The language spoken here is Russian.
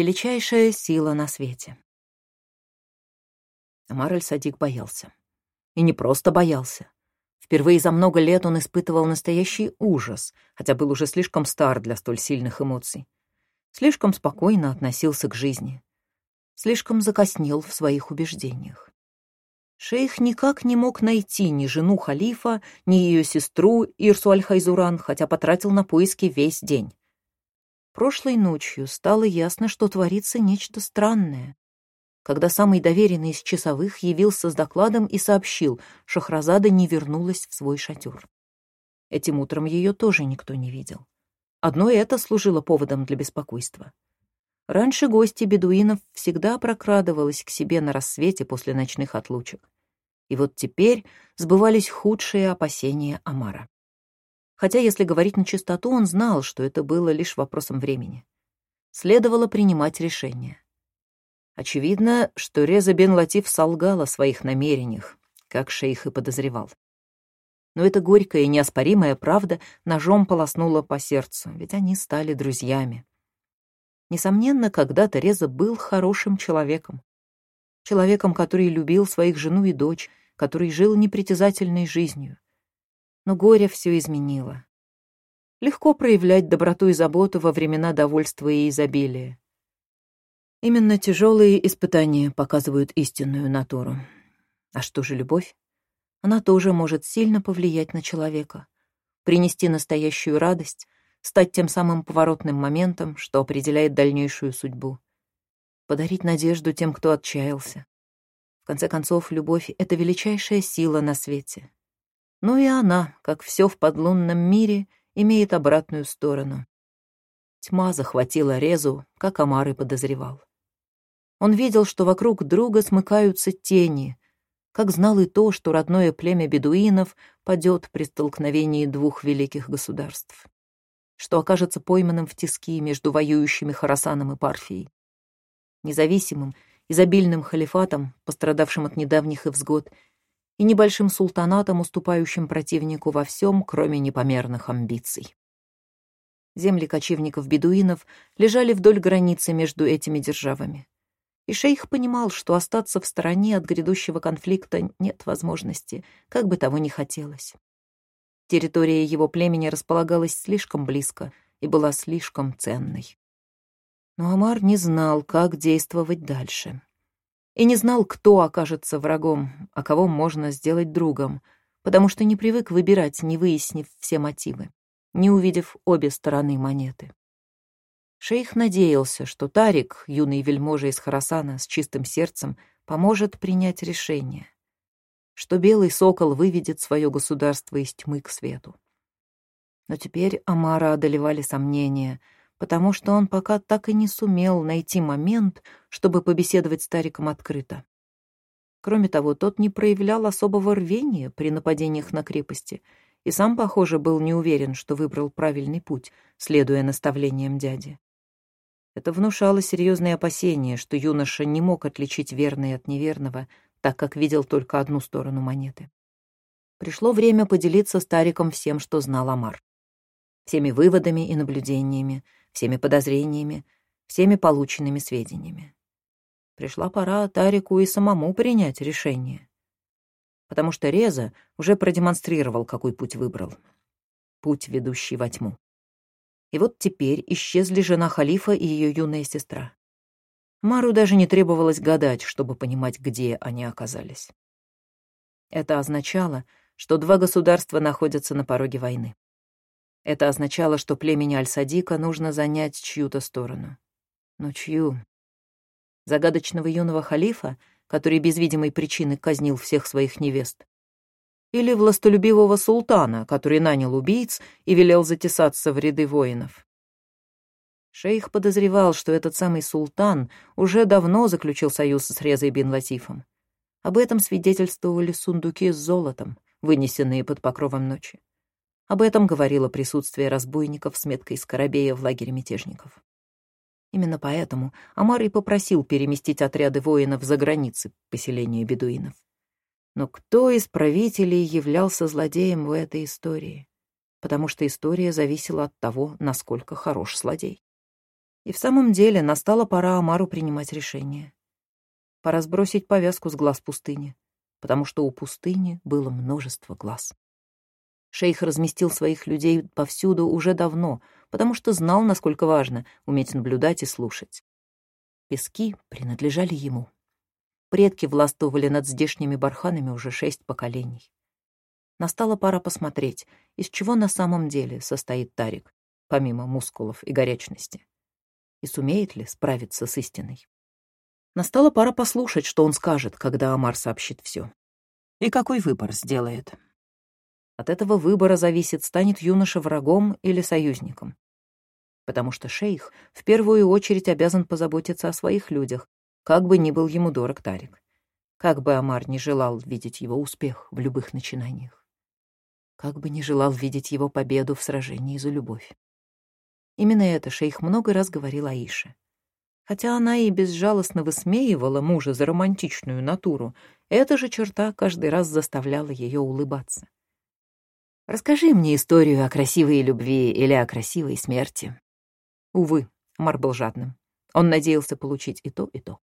Величайшая сила на свете. Амар Аль-Садик боялся. И не просто боялся. Впервые за много лет он испытывал настоящий ужас, хотя был уже слишком стар для столь сильных эмоций. Слишком спокойно относился к жизни. Слишком закоснел в своих убеждениях. Шейх никак не мог найти ни жену халифа, ни ее сестру Ирсу Аль-Хайзуран, хотя потратил на поиски весь день. Прошлой ночью стало ясно, что творится нечто странное когда самый доверенный из часовых явился с докладом и сообщил, Шахразада не вернулась в свой шатер. Этим утром ее тоже никто не видел. Одно это служило поводом для беспокойства. Раньше гости бедуинов всегда прокрадывалась к себе на рассвете после ночных отлучек. И вот теперь сбывались худшие опасения Амара. Хотя, если говорить на чистоту, он знал, что это было лишь вопросом времени. Следовало принимать решение. Очевидно, что Реза бен Латиф солгал о своих намерениях, как шейх и подозревал. Но эта горькая и неоспоримая правда ножом полоснула по сердцу, ведь они стали друзьями. Несомненно, когда-то Реза был хорошим человеком. Человеком, который любил своих жену и дочь, который жил непритязательной жизнью. Но горе все изменило. Легко проявлять доброту и заботу во времена довольства и изобилия. Именно тяжелые испытания показывают истинную натуру. А что же любовь? Она тоже может сильно повлиять на человека, принести настоящую радость, стать тем самым поворотным моментом, что определяет дальнейшую судьбу, подарить надежду тем, кто отчаялся. В конце концов, любовь — это величайшая сила на свете. Но и она, как все в подлунном мире, имеет обратную сторону. Тьма захватила Резу, как Амар и подозревал. Он видел, что вокруг друга смыкаются тени, как знал и то, что родное племя бедуинов падет при столкновении двух великих государств, что окажется пойманным в тиски между воюющими Харасаном и Парфией. Независимым, изобильным халифатом, пострадавшим от недавних невзгод, и небольшим султанатом, уступающим противнику во всем, кроме непомерных амбиций. Земли кочевников-бедуинов лежали вдоль границы между этими державами и шейх понимал, что остаться в стороне от грядущего конфликта нет возможности, как бы того ни хотелось. Территория его племени располагалась слишком близко и была слишком ценной. Но Амар не знал, как действовать дальше. И не знал, кто окажется врагом, а кого можно сделать другом, потому что не привык выбирать, не выяснив все мотивы, не увидев обе стороны монеты. Шейх надеялся, что Тарик, юный вельможа из Харасана с чистым сердцем, поможет принять решение, что белый сокол выведет свое государство из тьмы к свету. Но теперь Амара одолевали сомнения, потому что он пока так и не сумел найти момент, чтобы побеседовать с Тариком открыто. Кроме того, тот не проявлял особого рвения при нападениях на крепости и сам, похоже, был не уверен, что выбрал правильный путь, следуя наставлениям дяди. Это внушало серьезные опасения, что юноша не мог отличить верное от неверного, так как видел только одну сторону монеты. Пришло время поделиться стариком всем, что знал Амар. Всеми выводами и наблюдениями, всеми подозрениями, всеми полученными сведениями. Пришла пора Тарику и самому принять решение. Потому что Реза уже продемонстрировал, какой путь выбрал. Путь, ведущий во тьму. И вот теперь исчезли жена халифа и ее юная сестра. Мару даже не требовалось гадать, чтобы понимать, где они оказались. Это означало, что два государства находятся на пороге войны. Это означало, что племени Аль-Садика нужно занять чью-то сторону. Но чью? Загадочного юного халифа, который без видимой причины казнил всех своих невест? или властолюбивого султана, который нанял убийц и велел затесаться в ряды воинов. Шейх подозревал, что этот самый султан уже давно заключил союз с Резой бин Латифом. Об этом свидетельствовали сундуки с золотом, вынесенные под покровом ночи. Об этом говорило присутствие разбойников с меткой Скоробея в лагере мятежников. Именно поэтому Амар и попросил переместить отряды воинов за границы поселения бедуинов. Но кто из правителей являлся злодеем в этой истории? Потому что история зависела от того, насколько хорош злодей. И в самом деле настала пора Амару принимать решение. Пора сбросить повязку с глаз пустыни, потому что у пустыни было множество глаз. Шейх разместил своих людей повсюду уже давно, потому что знал, насколько важно уметь наблюдать и слушать. Пески принадлежали ему. Предки властвовали над здешними барханами уже шесть поколений. Настала пора посмотреть, из чего на самом деле состоит Тарик, помимо мускулов и горячности. И сумеет ли справиться с истиной. Настала пора послушать, что он скажет, когда Амар сообщит все. И какой выбор сделает. От этого выбора зависит, станет юноша врагом или союзником. Потому что шейх в первую очередь обязан позаботиться о своих людях, как бы ни был ему дорог Тарик. Как бы Амар не желал видеть его успех в любых начинаниях. Как бы не желал видеть его победу в сражении за любовь. Именно это шейх много раз говорил Аише. Хотя она и безжалостно высмеивала мужа за романтичную натуру, эта же черта каждый раз заставляла ее улыбаться. Расскажи мне историю о красивой любви или о красивой смерти. Увы, Мар был жадным. Он надеялся получить и то, и то.